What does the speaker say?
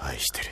愛してる。